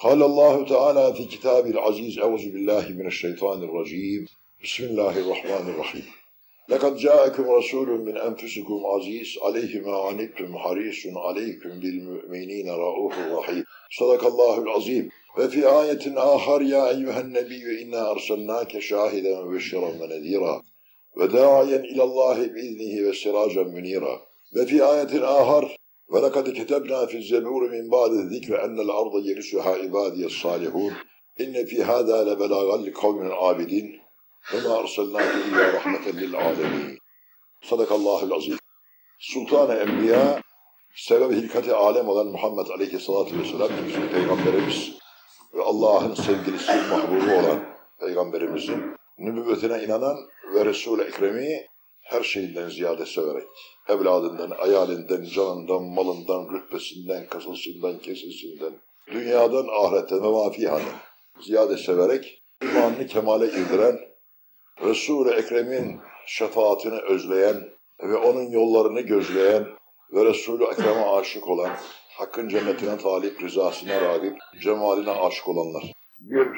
قال الله تعالى في كتابه العزيز أعوذ بالله من الشيطان الرجيم. بسم الله الرحمن الرحيم. لقد جاءكم رسول من أنفسكم عزيز عليه ما عنتم حريص عليكم بالمؤمنين رؤوف رحيم. صدق الله العظيم. وفي آية آخر يا أيها النبي إنا أرسلناك شاهدا وبشرا ونذيرا وداعيا إلى الله بإذنه وسراجا منيرا. وفي آية آخر ولقد كتبنا في الزبور من بعد الذكر أن الأرض يرثها عبادي الصالحون إن في هذا لبلاغا لقوم عابدين وما أرسلناك إلا رحمة للعالمين صدق الله العظيم Sultan-ı Enbiya, sebep hilkati alem olan Muhammed Aleyhisselatü Vesselam bizim Peygamberimiz ve Allah'ın sevgilisi, mahbubu olan Peygamberimizin nübüvvetine inanan ve Resul-i Ekrem'i her şeyinden ziyade severek, evladından, ayalinden, canından, malından, rütbesinden, kasasından, kesesinden, dünyadan, ahiretten ve mafihanın ziyade severek imanını kemale irdiren, Resul-i Ekrem'in şefaatini özleyen ve onun yollarını gözleyen ve Resul-i Ekrem'e aşık olan, Hakk'ın cennetine talip, rızasına rağip, cemaline aşık olanlar. Bir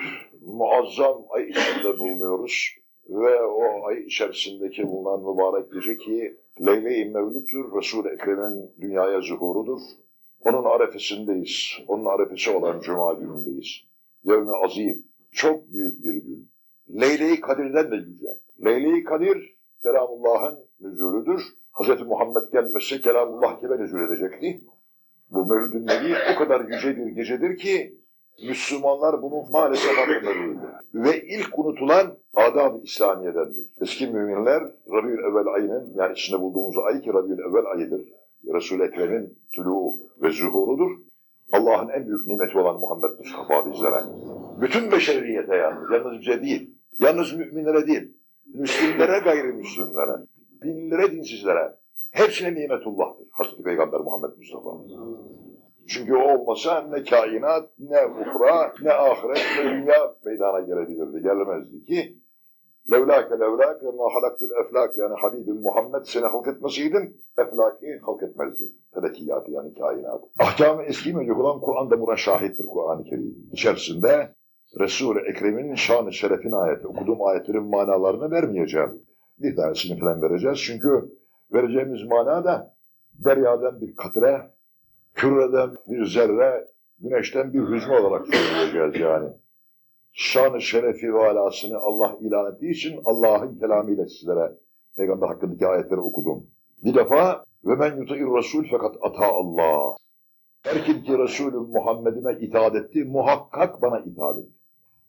muazzam ay içinde bulunuyoruz ve o ay içerisindeki bulunan mübarek gece ki Leyle-i Mevlüt'tür, Resul-i Ekrem'in dünyaya zuhurudur. Onun arefesindeyiz, onun arefesi olan Cuma günündeyiz. Yevmi azim, çok büyük bir gün. Leyle-i Kadir'den de yüce. Leyle-i Kadir, Kelamullah'ın nüzulüdür. Hz. Muhammed gelmesi Kelamullah kime nüzul edecekti? Bu Mevlüd-ü Nebi o kadar yüce bir gecedir ki Müslümanlar bunu maalesef değiller. Ve ilk unutulan adab-ı İslamiye'dendir. Eski müminler Rabiül Evvel ayının yani içinde bulduğumuz ay ki Rabiül Evvel ayıdır. Resul-i Ekrem'in ve zuhurudur. Allah'ın en büyük nimeti olan Muhammed Mustafa bizlere. Bütün beşeriyete yalnız, yalnız bize değil, yalnız müminlere değil, Müslümlere gayrimüslimlere, dinlere dinsizlere, hepsine nimetullah'tır Hazreti Peygamber Muhammed Mustafa. Çünkü o olmasa ne kainat, ne ukra, ne ahiret, ne dünya meydana gelebilirdi, gelemezdi ki. Levlâke levlâke ma halaktul eflak yani Habibim Muhammed seni halk etmeseydim eflaki halk etmezdi. Telekiyatı yani kainat. Ahkam-ı eskimeyecek olan Kur'an'da buna şahittir Kur'an-ı Kerim. İçerisinde Resul-i Ekrem'in şan-ı şerefin ayeti, okuduğum ayetlerin manalarını vermeyeceğim. Bir tanesini falan vereceğiz çünkü vereceğimiz mana da deryadan bir katre, küreden bir zerre, güneşten bir hüzme olarak söyleyeceğiz yani. Şan-ı şerefi ve alasını Allah ilan ettiği için Allah'ın kelamıyla sizlere Peygamber hakkındaki ayetleri okudum. Bir defa ve men yuta'ir Resul fakat ata Allah. Her kim ki Resulü Muhammed'ime itaat etti, muhakkak bana itaat etti.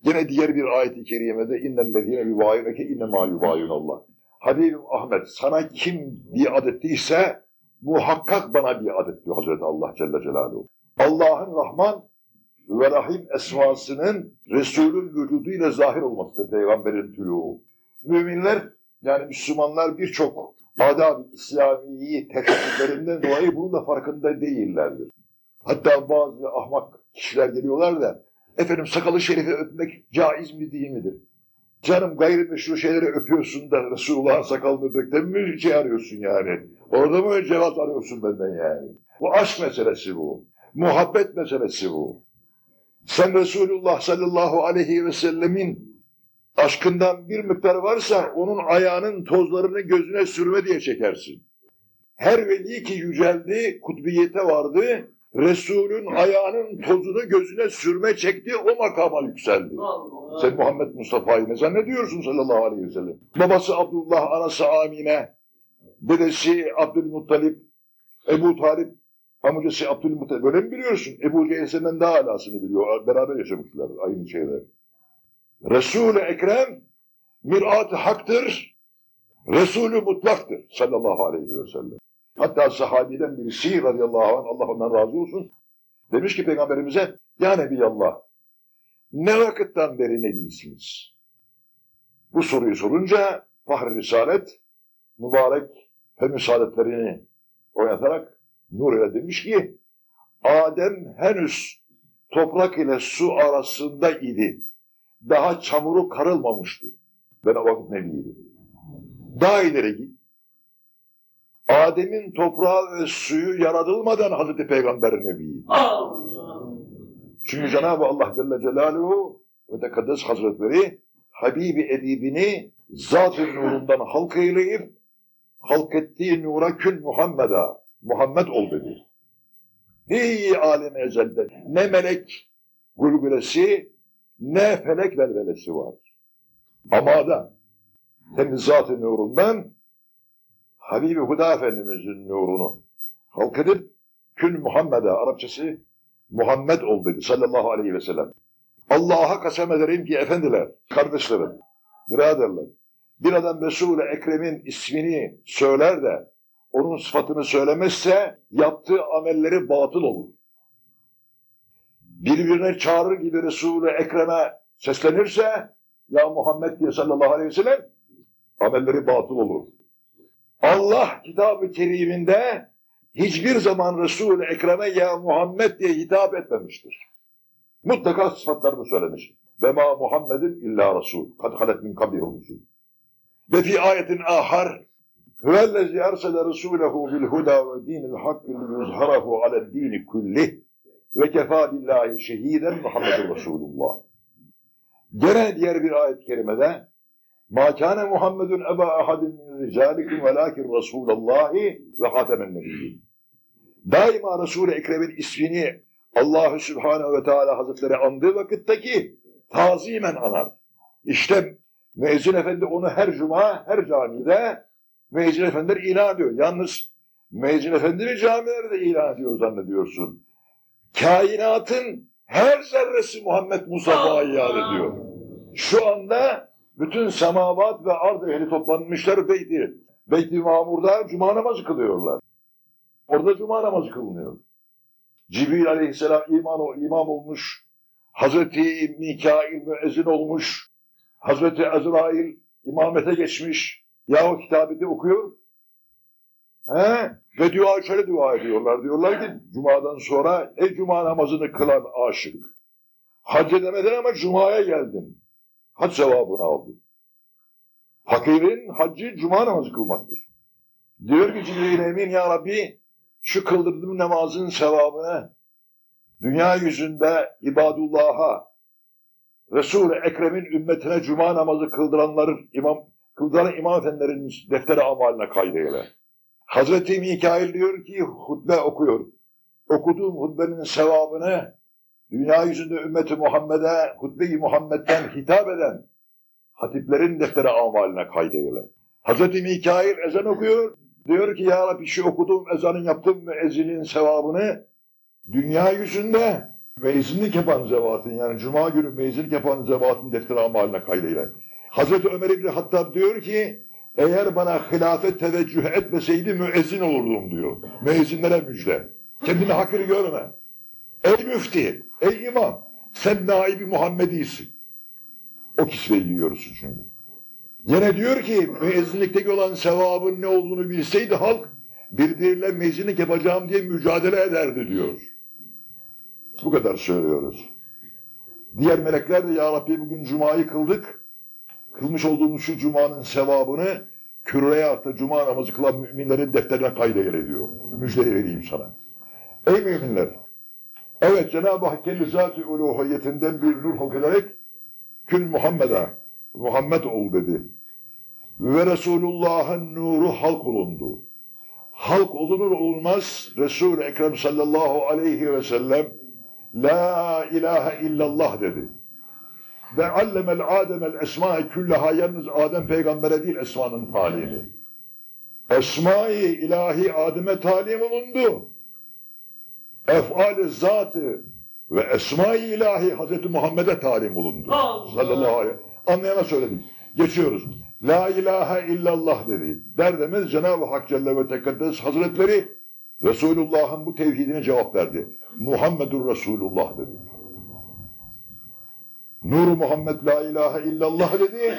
Yine diğer bir ayet-i kerimede innellezine yubayuneke innema yubayun Allah. Habibim Ahmet sana kim biat ettiyse muhakkak bana biat etti Hazreti Allah Celle Celaluhu. Allah'ın Rahman ve Rahim esmasının Resul'ün vücuduyla zahir olmasıdır Peygamberin tülû. Müminler yani Müslümanlar birçok adab-ı İslamiyi teşekkürlerinden dolayı bunun da farkında değillerdir. Hatta bazı ahmak kişiler geliyorlar da efendim sakalı şerifi öpmek caiz mi değil midir? Canım gayrimeşru şeyleri öpüyorsun da Resulullah'ın sakalını öpmekten mi şey arıyorsun yani? Orada mı cevap arıyorsun benden yani? Bu aşk meselesi bu. Muhabbet meselesi bu. Sen Resulullah sallallahu aleyhi ve sellemin aşkından bir miktar varsa onun ayağının tozlarını gözüne sürme diye çekersin. Her veli ki yüceldi, kutbiyete vardı, Resul'ün ayağının tozunu gözüne sürme çekti, o makama yükseldi. Sen Muhammed Mustafa'yı ne zannediyorsun sallallahu aleyhi ve sellem? Babası Abdullah, anası Amine, dedesi Abdülmuttalip, Ebu Talip, amcası Abdülmuttalip. Böyle mi biliyorsun? Ebu Cehil senden daha alasını biliyor. Beraber yaşamışlar aynı şeyler. Resul-i Ekrem mirat-ı haktır, Resulü mutlaktır sallallahu aleyhi ve sellem. Hatta sahabiden birisi radıyallahu anh, Allah ondan razı olsun, demiş ki peygamberimize, ya Nebiyallah, ne vakitten beri nebisiniz? Bu soruyu sorunca Fahri Risalet, mübarek femisaletlerini oynatarak Nur ile demiş ki, Adem henüz toprak ile su arasında idi. Daha çamuru karılmamıştı. Ben o vakit nebiydim. Daha ileri git. Adem'in toprağı ve suyu yaratılmadan Hazreti Peygamber Nebi. Çünkü Cenab-ı Allah Celle Celaluhu ve Tekaddes Hazretleri Habibi edibini zat-ı nurundan halk eyleyip halk ettiği nura kün Muhammed'a Muhammed ol dedi. Ey alem ezelde ne melek gülgülesi ne felek velvelesi var. Ama da hem zat-ı nurundan Habibi Huda Efendimizin nurunu halk edip kün Muhammed'a Arapçası Muhammed ol sallallahu aleyhi ve sellem. Allah'a kasem ederim ki efendiler, kardeşlerim, biraderler, bir adam Resul-i Ekrem'in ismini söyler de onun sıfatını söylemezse yaptığı amelleri batıl olur. Birbirine çağırır gibi Resul-i Ekrem'e seslenirse ya Muhammed diye sallallahu aleyhi ve sellem amelleri batıl olur. Allah kitab-ı keriminde hiçbir zaman Resul-i Ekrem'e ya Muhammed diye hitap etmemiştir. Mutlaka sıfatlarını söylemiş. Ve ma Muhammedin illa Resul. Kad halet min kablihi rusul. Ve fi ayetin ahar Huvellezi ersele Resulehu bil huda ve dinil hakkı liyuzharahu alel dini kullih ve kefa billahi şehiden Muhammedun Resulullah. Gene diğer bir ayet-i kerimede Ma kâne Muhammedun eba ahadin min ricalikum velakin Resulallahi ve hatemen nebiyyin. Daima Resul-i Ekrem'in ismini Allahu Sübhanehu ve Teala Hazretleri andığı vakitteki tazimen anar. İşte Müezzin Efendi onu her cuma, her camide Müezzin Efendiler ilan ediyor. Yalnız Müezzin Efendi'nin camilerde ilan ediyor zannediyorsun. Kainatın her zerresi Muhammed Mustafa'ya iade ediyor. Şu anda bütün semavat ve ard ehli toplanmışlar beyti. Beyti Mamur'da cuma namazı kılıyorlar. Orada cuma namazı kılınıyor. Cibril aleyhisselam iman, imam olmuş. Hazreti Mikail müezzin olmuş. Hazreti Azrail imamete geçmiş. Yahu kitabeti okuyor. He? Ve dua şöyle dua ediyorlar. Diyorlar ki Cuma'dan sonra ey Cuma namazını kılan aşık. Hac edemedin ama Cuma'ya geldin. Hac sevabını aldın. Fakirin haccı Cuma namazı kılmaktır. Diyor ki Cibril Emin ya Rabbi şu kıldırdığım namazın sevabını dünya yüzünde ibadullah'a Resul-i Ekrem'in ümmetine cuma namazı kıldıranların imam kıldıran imam efendilerin defteri amaline kaydeyle. Hazreti Mikail diyor ki hutbe okuyor. Okuduğum hutbenin sevabını dünya yüzünde ümmeti Muhammed'e hutbe-i Muhammed'den hitap eden hatiplerin defteri amaline kaydeyle. Hazreti Mikail ezan okuyor. Diyor ki ya Rabbi şu okuduğum ezanın yaptığım müezzinin sevabını dünya yüzünde meyzinlik yapan zevatın yani cuma günü meyzinlik yapan zevatın defteri amaline kaydeyle. Hazreti Ömer İbni Hattab diyor ki eğer bana hilafet teveccüh etmeseydi müezzin olurdum diyor. Müezzinlere müjde. Kendini hakir görme. Ey müfti, ey imam sen naibi Muhammedi'sin. O kisveyi giyiyorsun çünkü. Yine diyor ki müezzinlikteki olan sevabın ne olduğunu bilseydi halk birbiriyle müezzinlik yapacağım diye mücadele ederdi diyor. Bu kadar söylüyoruz. Diğer melekler de ya Rabbi bugün cumayı kıldık. Kılmış olduğumuz şu cumanın sevabını küreye hatta cuma namazı kılan müminlerin defterine kaydeyle diyor. Müjdeyi vereyim sana. Ey müminler! Evet Cenab-ı Hak kendi zat-ı uluhiyetinden bir nur halk ederek kün Muhammed'a Muhammed ol dedi. Ve Resulullah'ın nuru halk olundu. Halk olunur olmaz Resul-i Ekrem sallallahu aleyhi ve sellem La ilahe illallah dedi. Ve allemel ademel esma-i küllaha yalnız Adem peygambere değil esmanın talimi. Esma-i ilahi Adem'e talim olundu. Ef'al-i zatı ve esma-i ilahi Hazreti Muhammed'e talim olundu. Allah! Sallallahu aleyhi Anlayana söyledim. Geçiyoruz. La ilahe illallah dedi. Derdemiz Cenab-ı Hak Celle ve Tekaddes Hazretleri Resulullah'ın bu tevhidine cevap verdi. Muhammedur Resulullah dedi. Nur Muhammed la ilahe illallah dedi.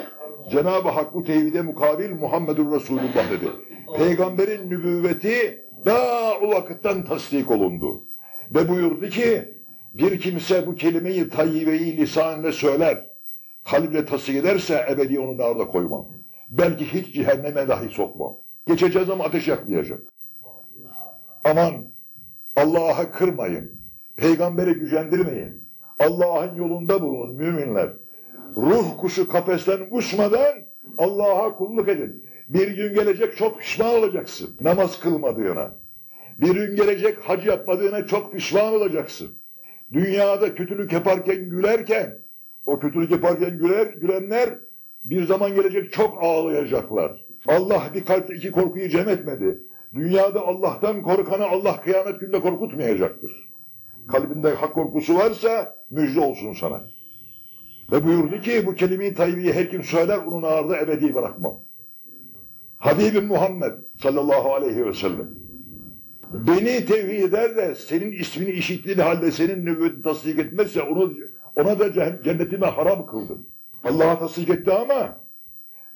Cenab-ı Hak bu tevhide mukabil Muhammedur Resulullah dedi. Peygamberin nübüvveti daha o vakitten tasdik olundu. Ve buyurdu ki bir kimse bu kelimeyi tayyibeyi lisanla söyler, kalple tasdik ederse ebedi onu narda koymam. Belki hiç cehenneme dahi sokmam. Geçeceğiz ama ateş yakmayacak. Aman Allah'a kırmayın. Peygamberi gücendirmeyin. Allah'ın yolunda bulunun müminler. Ruh kuşu kafesten uçmadan Allah'a kulluk edin. Bir gün gelecek çok pişman olacaksın namaz kılmadığına. Bir gün gelecek hac yapmadığına çok pişman olacaksın. Dünyada kötülük yaparken gülerken, o kötülük yaparken güler, gülenler bir zaman gelecek çok ağlayacaklar. Allah bir kalpte iki korkuyu cem etmedi. Dünyada Allah'tan korkanı Allah kıyamet günde korkutmayacaktır. Kalbinde hak korkusu varsa müjde olsun sana. Ve buyurdu ki bu kelime-i tayyibeyi her kim söyler onun ağırda ebedi bırakmam. Habibim Muhammed sallallahu aleyhi ve sellem. Beni tevhid eder de senin ismini işittiğin halde senin nübüvvetini tasdik etmezse onu, ona da cennetime haram kıldım. Allah'a tasdik etti ama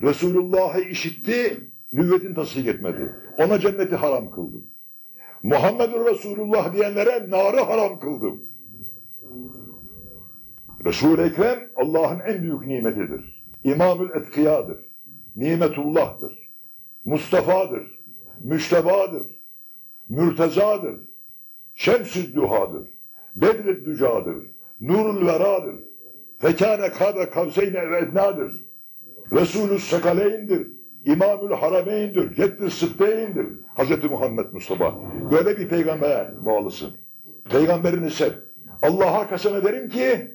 Resulullah'ı işitti, nübüvvetini tasdik etmedi. Ona cenneti haram kıldım. Muhammedur Resulullah diyenlere narı haram kıldım. Resul-i Ekrem Allah'ın en büyük nimetidir. İmamül etkiyadır. Nimetullah'tır. Mustafa'dır. Müştebadır. Mürtezadır. Şems-i duhadır. Bedr-i dücadır. Nurul veradır. Fekâne kâbe kavseyne ve. Resulü Sekaleyn'dir. İmamül Harameyn'dir. Ceddi Sıddeyn'dir. Hz. Muhammed Mustafa. Böyle bir peygambere bağlısın. Peygamberini sev. Allah'a kasem ederim ki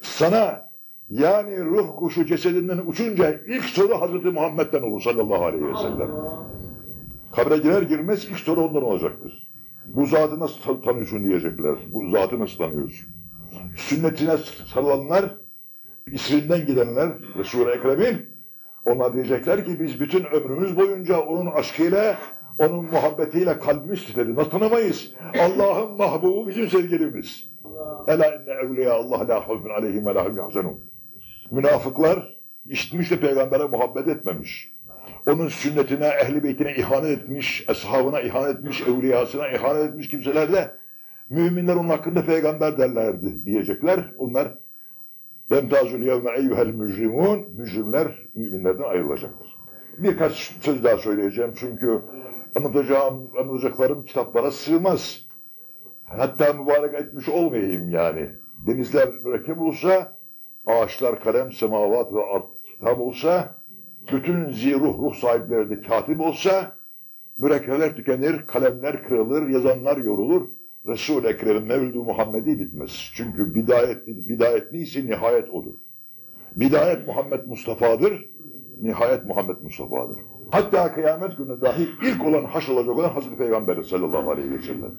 sana yani ruh kuşu cesedinden uçunca ilk soru Hz. Muhammed'den olur sallallahu aleyhi ve sellem. Kabre girer girmez ilk soru ondan olacaktır. Bu zatı nasıl tanıyorsun diyecekler. Bu zatı nasıl tanıyorsun? Sünnetine sarılanlar, isrinden gidenler, Resul-i Ekrem'in, onlar diyecekler ki biz bütün ömrümüz boyunca onun aşkıyla, onun muhabbetiyle kalbimiz titredi. Nasıl tanımayız? Allah'ın mahbubu bizim sevgilimiz. Ela inne evliya Allah la havfun aleyhim ve lahum yahzenun. Münafıklar işitmiş de peygambere muhabbet etmemiş. Onun sünnetine, ehli beytine ihanet etmiş, eshabına ihanet etmiş, evliyasına ihanet etmiş kimseler de müminler onun hakkında peygamber derlerdi diyecekler. Onlar Vemtazül yevme eyyuhel mücrimun mücrimler müminlerden ayrılacaktır. Birkaç söz daha söyleyeceğim çünkü anlatacağım, anlatacaklarım kitaplara sığmaz. Hatta mübarek etmiş olmayayım yani. Denizler mürekkep olsa, ağaçlar kalem, semavat ve art kitap olsa, bütün ziruh ruh sahipleri de katip olsa, mürekkepler tükenir, kalemler kırılır, yazanlar yorulur. Resul-i Ekrem'in Mevlid-i Muhammedi bitmez. Çünkü bidayet, bidayet neyse nihayet odur. Bidayet Muhammed Mustafa'dır, nihayet Muhammed Mustafa'dır. Hatta kıyamet günü dahi ilk olan haş olacak olan Hazreti Peygamber sallallahu aleyhi ve sellem.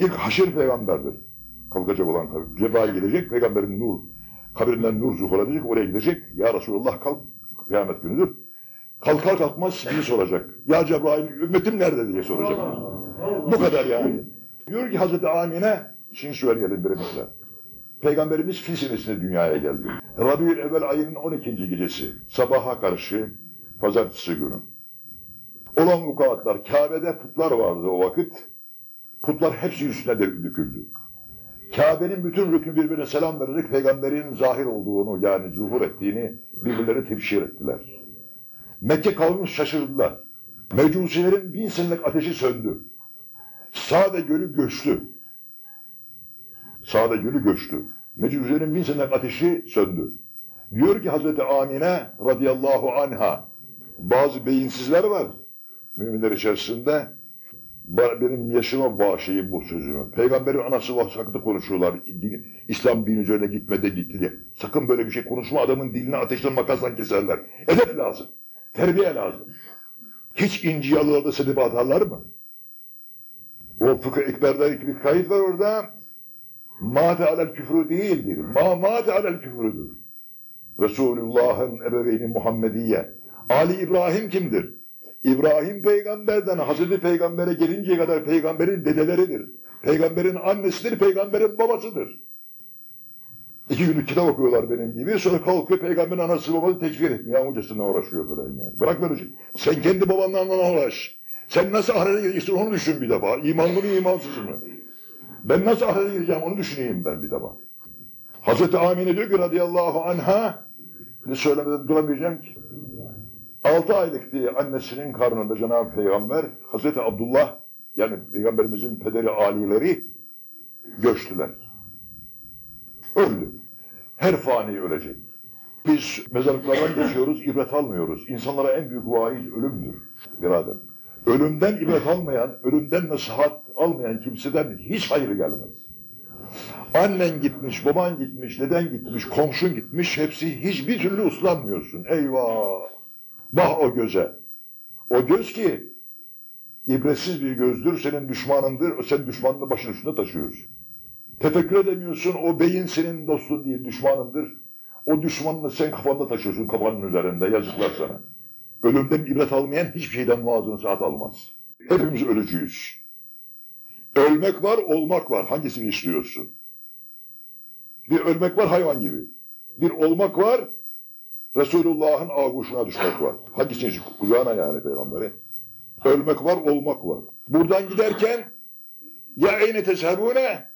İlk haşir peygamberdir. Kalkacak olan kabir. Cebrail gelecek, peygamberin nur, kabrinden nur zuhur edecek, oraya gidecek. Ya Resulullah kalk, kıyamet günüdür. Kalkar kalkmaz bizi soracak. Ya Cebrail ümmetim nerede diye soracak. Bu kadar yani. Diyor ki Hazreti Amine, şimdi söyleyelim birimizle. Peygamberimiz fil senesinde dünyaya geldi. Rabiül evvel ayının 12. gecesi, sabaha karşı, pazartesi günü. Olan vukuatlar, Kabe'de putlar vardı o vakit. Putlar hepsi üstüne de döküldü. Kabe'nin bütün rüknü birbirine selam vererek peygamberin zahir olduğunu yani zuhur ettiğini birbirlerine tebşir ettiler. Mekke kavmi şaşırdılar. Mecusilerin bin senelik ateşi söndü. Sade gölü göçtü. Sade gölü göçtü. Mecusilerin bin senelik ateşi söndü. Diyor ki Hazreti Amine radıyallahu anha bazı beyinsizler var müminler içerisinde benim yaşıma bağışlayın bu sözümü. Peygamberin anası hakkında konuşuyorlar. İslam dini üzerine gitmede gitti diye. Sakın böyle bir şey konuşma adamın dilini ateşten makasla keserler. Edep lazım. Terbiye lazım. Hiç inci yalılarda sedip atarlar mı? O fıkıh ekberden bir kayıt var orada. Mâte alel küfrü değildir. Ma mâte alel küfrüdür. Resulullah'ın ebeveyni Muhammediye. Ali İbrahim kimdir? İbrahim peygamberden Hazreti Peygamber'e gelinceye kadar peygamberin dedeleridir. Peygamberin annesidir, peygamberin babasıdır. İki günlük kitap okuyorlar benim gibi. Sonra kalkıyor peygamberin anası babası tekfir etmiyor. Hocasına uğraşıyor falan yani. Bırak böyle şey. Sen kendi babanla uğraş. Sen nasıl ahirete gideceksin onu düşün bir defa. İmanlı mı imansız mı? Ben nasıl ahirete gideceğim onu düşüneyim ben bir defa. Hazreti Amine diyor ki radıyallahu anha ne söylemeden duramayacağım ki. Altı aylık annesinin karnında Cenab-ı Peygamber Hazreti Abdullah yani Peygamberimizin pederi alileri göçtüler. Öldü. Her fani ölecek. Biz mezarlıklardan geçiyoruz, ibret almıyoruz. İnsanlara en büyük vaiz ölümdür birader. Ölümden ibret almayan, ölümden nasihat almayan kimseden hiç hayır gelmez. Annen gitmiş, baban gitmiş, deden gitmiş, komşun gitmiş, hepsi hiçbir türlü uslanmıyorsun. Eyvah! Bah o göze. O göz ki ibretsiz bir gözdür, senin düşmanındır, sen düşmanını başın üstünde taşıyorsun. Tefekkür edemiyorsun, o beyin senin dostun değil, düşmanındır. O düşmanını sen kafanda taşıyorsun, kafanın üzerinde, yazıklar sana. Ölümden ibret almayan hiçbir şeyden vaazını saat almaz. Hepimiz ölücüyüz. Ölmek var, olmak var. Hangisini istiyorsun? Bir ölmek var hayvan gibi. Bir olmak var, Resulullah'ın ağuşuna düşmek var. Hangisini? Kucağına yani peygamberi. Ölmek var, olmak var. Buradan giderken ya eyne tezherune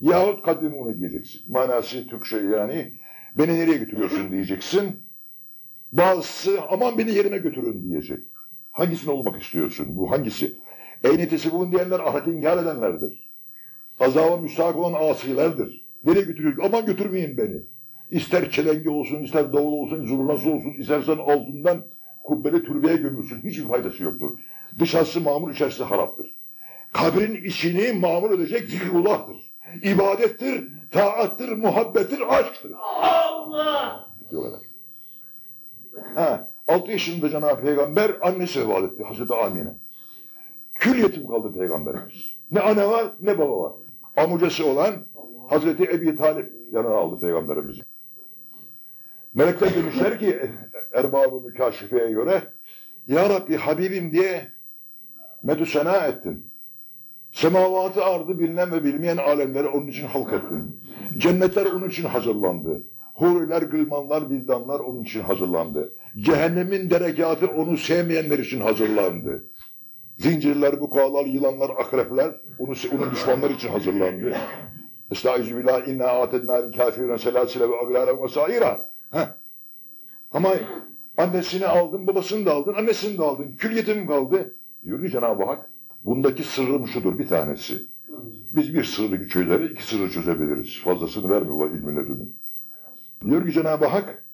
yahut kadimune diyeceksin. Manası Türkçe yani beni nereye götürüyorsun diyeceksin. Bazısı aman beni yerine götürün diyecek. Hangisini olmak istiyorsun? Bu hangisi? Eyne tesibun diyenler ahireti inkar edenlerdir. Azaba müstahak olan asilerdir. Nereye götürüyor? Aman götürmeyin beni. İster çelengi olsun, ister davul olsun, zurnası olsun, istersen altından kubbeli türbeye gömülsün. Hiçbir faydası yoktur. Dışarısı mamur, içerisi haraptır. Kabrin içini mamur edecek zikrullah'tır. İbadettir, taattır, muhabbettir, aşktır. Allah! Diyorlar. Ha, 6 yaşında Cenab-ı Peygamber annesi vefat etti Hazreti Amine. Kül yetim kaldı Peygamberimiz. Ne anne var ne baba var. Amucası olan Hazreti Ebi Talip yanına aldı Peygamberimizi. Melekler demişler ki erbabı mükaşifeye göre Ya Rabbi Habibim diye medüsena ettin. Semavatı ardı bilinen ve bilmeyen alemleri onun için halk ettin. Cennetler onun için hazırlandı. Huriler, gılmanlar, bildanlar onun için hazırlandı. Cehennemin derekatı onu sevmeyenler için hazırlandı. Zincirler, bukalar, yılanlar, akrepler onu, onun düşmanları için hazırlandı. Estaizu billah inna atedna kafirine selasile ve aglaren ve saira. Ama annesini aldın, babasını da aldın, annesini de aldın. Kül kaldı. Diyor ki Cenab-ı Hak, bundaki sırrım şudur bir tanesi. Biz bir sırrı çözeriz, iki sırrı çözebiliriz. Fazlasını vermiyorlar ilmin ledünü. Diyor ki Cenab-ı Hak,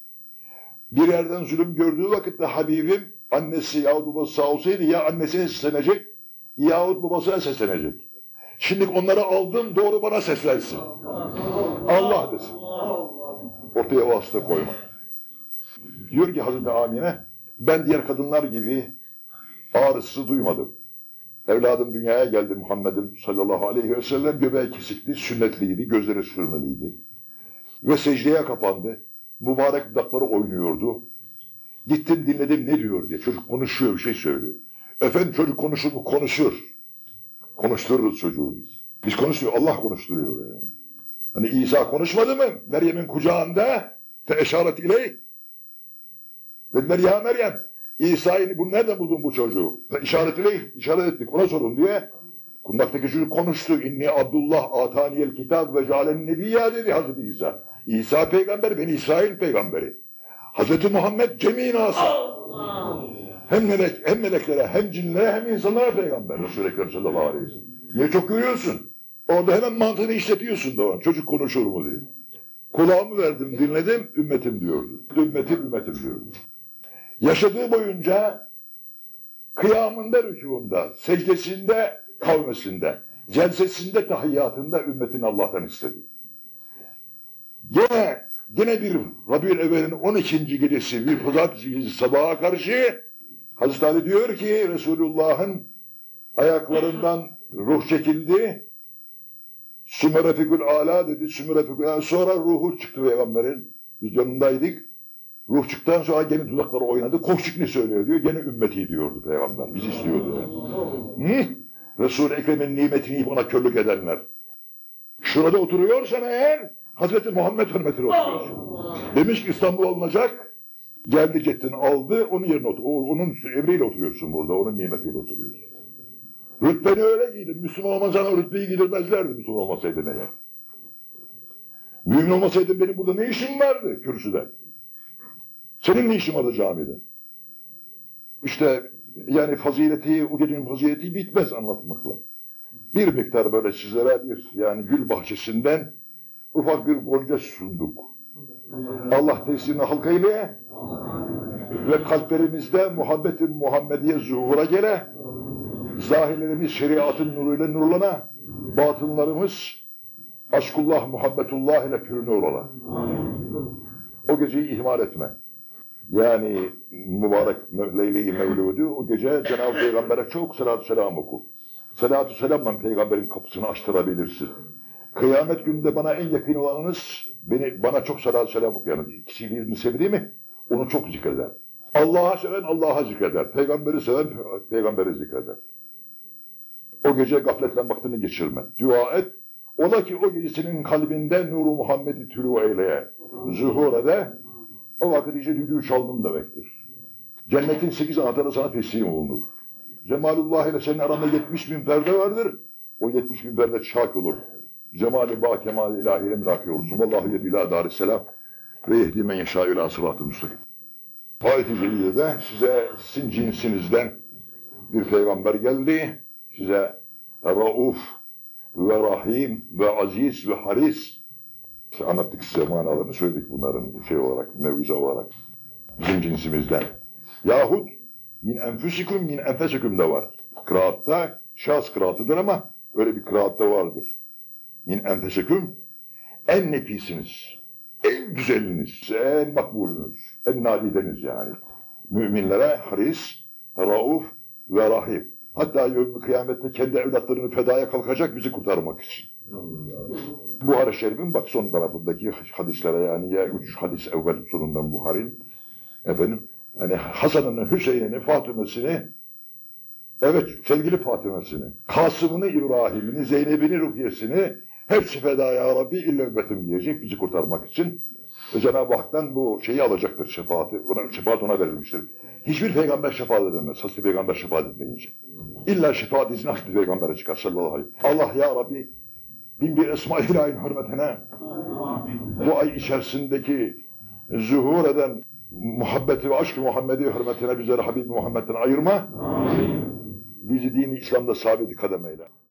bir yerden zulüm gördüğü vakitte Habibim, annesi yahut babası sağ olsaydı ya annesine seslenecek, yahut babasına seslenecek. Şimdi onları aldım, doğru bana seslensin. Allah desin. Ortaya vasıta koyma. Diyor ki Hazreti Amine, ben diğer kadınlar gibi ağrısı duymadım. Evladım dünyaya geldi Muhammed'im sallallahu aleyhi ve sellem göbeği kesikti, sünnetliydi, gözleri sürmeliydi. Ve secdeye kapandı. Mübarek dudakları oynuyordu. Gittim dinledim ne diyor diye. Çocuk konuşuyor bir şey söylüyor. Efendim çocuk konuşur mu? Konuşur. Konuştururuz çocuğu biz. Biz konuşmuyor, Allah konuşturuyor yani. Hani İsa konuşmadı mı? Meryem'in kucağında fe eşaret iley. Dediler ya Meryem, İsa'yı bu nereden buldun bu çocuğu? Fe işaret ettik ona sorun diye. Kundaktaki çocuk konuştu. İnni Abdullah ataniyel kitab ve calen nebiyya dedi Hazreti İsa. İsa peygamber, ben İsrail peygamberi. Hazreti Muhammed cemîn asa. Hem, melek, hem meleklere, hem cinlere, hem insanlara peygamber. Resul-i Ekrem sallallahu aleyhi ve sellem. Niye çok görüyorsun? Orada hemen mantığını işletiyorsun da. Çocuk konuşur mu diye. Kulağımı verdim, dinledim, ümmetim diyordu. Ümmetim, ümmetim diyordu. Yaşadığı boyunca kıyamında, rükûunda, secdesinde, kavmesinde, celsesinde, tahiyyatında ümmetini Allah'tan istedi. Gene, gene bir Rabiül Evvel'in 12. gecesi, bir pazartesi gecesi sabaha karşı Hazreti Ali diyor ki Resulullah'ın ayaklarından ruh çekildi. Sümerefikül ala dedi. Sümerefikül ala. Sonra ruhu çıktı peygamberin. Biz yanındaydık. Ruh çıktıktan sonra gene dudakları oynadı. Koşçuk ne söylüyor diyor. Gene ümmeti diyordu peygamber. Bizi istiyordu. Yani. Hı? Resul-i Ekrem'in nimetini yiyip ona körlük edenler. Şurada oturuyorsan eğer Hazreti Muhammed hürmetine oturuyorsun. Demiş ki İstanbul alınacak. Geldi ceddini aldı, onun yerine otur. Onun emriyle oturuyorsun burada, onun nimetiyle oturuyorsun. Rütbeni öyle giydin. Müslüman olmasana rütbeyi giydirmezlerdi Müslüman olmasaydın eğer. Mümin olmasaydın benim burada ne işim vardı kürsüde? Senin ne işin vardı camide? İşte yani fazileti, o gecenin fazileti bitmez anlatmakla. Bir miktar böyle sizlere bir yani gül bahçesinden ufak bir gonca sunduk. Allah tesirini halka eyle ve kalplerimizde muhabbetin Muhammediye zuhura gele, zahirlerimiz şeriatın nuruyla nurlana, batınlarımız aşkullah, muhabbetullah ile pürünür ola. O geceyi ihmal etme. Yani mübarek Leyli-i Mevlud'u o gece Cenab-ı Peygamber'e çok salatü selam oku. Salatü selamla peygamberin kapısını açtırabilirsin. Kıyamet gününde bana en yakın olanınız beni bana çok salatü selam okuyanız. İkisi birbirini sevdi mi onu çok zikreder. Allah'a seven Allah'a zikreder. Peygamberi seven peygamberi zikreder. O gece gafletle vaktini geçirme. Dua et. Ola ki o gece senin kalbinde nuru Muhammed'i tülü eyleye. Zuhur ede. O vakit işte düdüğü çaldım demektir. Cennetin sekiz anahtarı sana teslim olunur. Cemalullah ile senin aranda 70 bin perde vardır. O 70 bin perde çak olur. Cemali ba kemal ilahi ile mülaki olursun. Vallahu yedü ila darisselam ve yehdi men yeşâ ila sıratı müstakim. Ayet-i Celile'de size sizin cinsinizden bir peygamber geldi. Size Rauf ve Rahim ve Aziz ve Haris işte anlattık size manalarını söyledik bunların şey olarak, mevzu olarak. Bizim cinsimizden. Yahut min enfüsikum min enfesikum da var. Kıraatta şahs kıraatıdır ama öyle bir kıraatta vardır. Min enfesikum en nefisiniz, en güzeliniz, en makbulünüz, en nadideniz yani. Müminlere haris, rauf ve rahim. Hatta yevmi kıyamette kendi evlatlarını fedaya kalkacak bizi kurtarmak için. Buhari Şerif'in bak son tarafındaki hadislere yani ya üç hadis evvel sonundan Buhari'nin efendim yani Hasan'ını, Hüseyin'ini, Fatıma'sını evet sevgili Fatıma'sını, Kasım'ını, İbrahim'ini, Zeynep'ini, Rukiye'sini hepsi feda ya Rabbi illa ümmetim diyecek bizi kurtarmak için. Ve Cenab-ı Hak'tan bu şeyi alacaktır şefaati. Ona, şefaat ona verilmiştir. Hiçbir peygamber şefaat edemez. Hazreti Peygamber şefaat etmeyince. İlla şefaat izni Hazreti Peygamber'e çıkar sallallahu aleyhi. Allah ya Rabbi bin bir esma ilahin hürmetine bu ay içerisindeki zuhur eden muhabbeti ve aşk-ı Muhammedi hürmetine bizleri Habib Muhammed'den ayırma. Bizi dini İslam'da sabit kadem eyle.